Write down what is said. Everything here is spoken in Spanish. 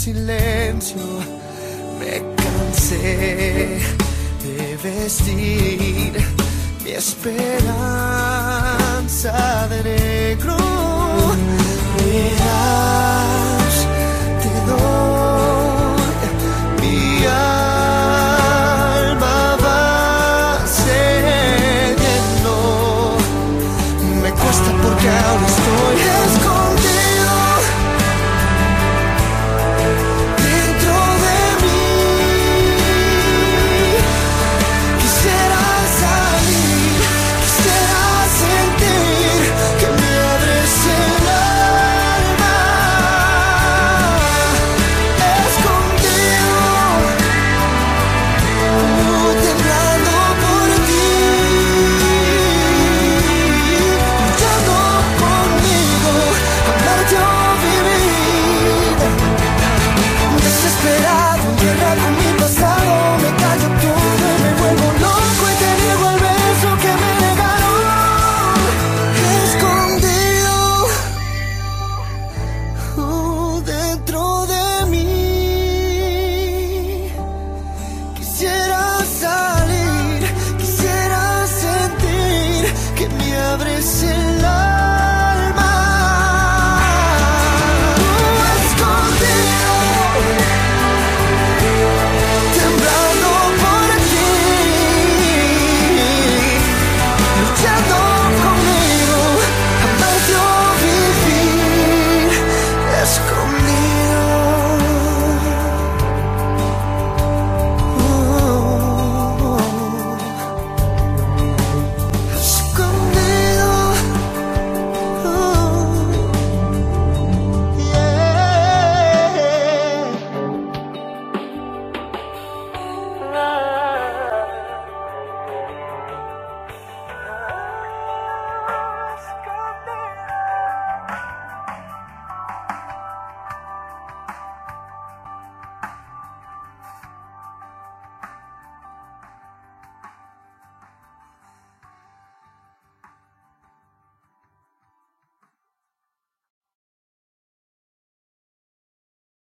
silencio. Me cansé de vestir mi esperanza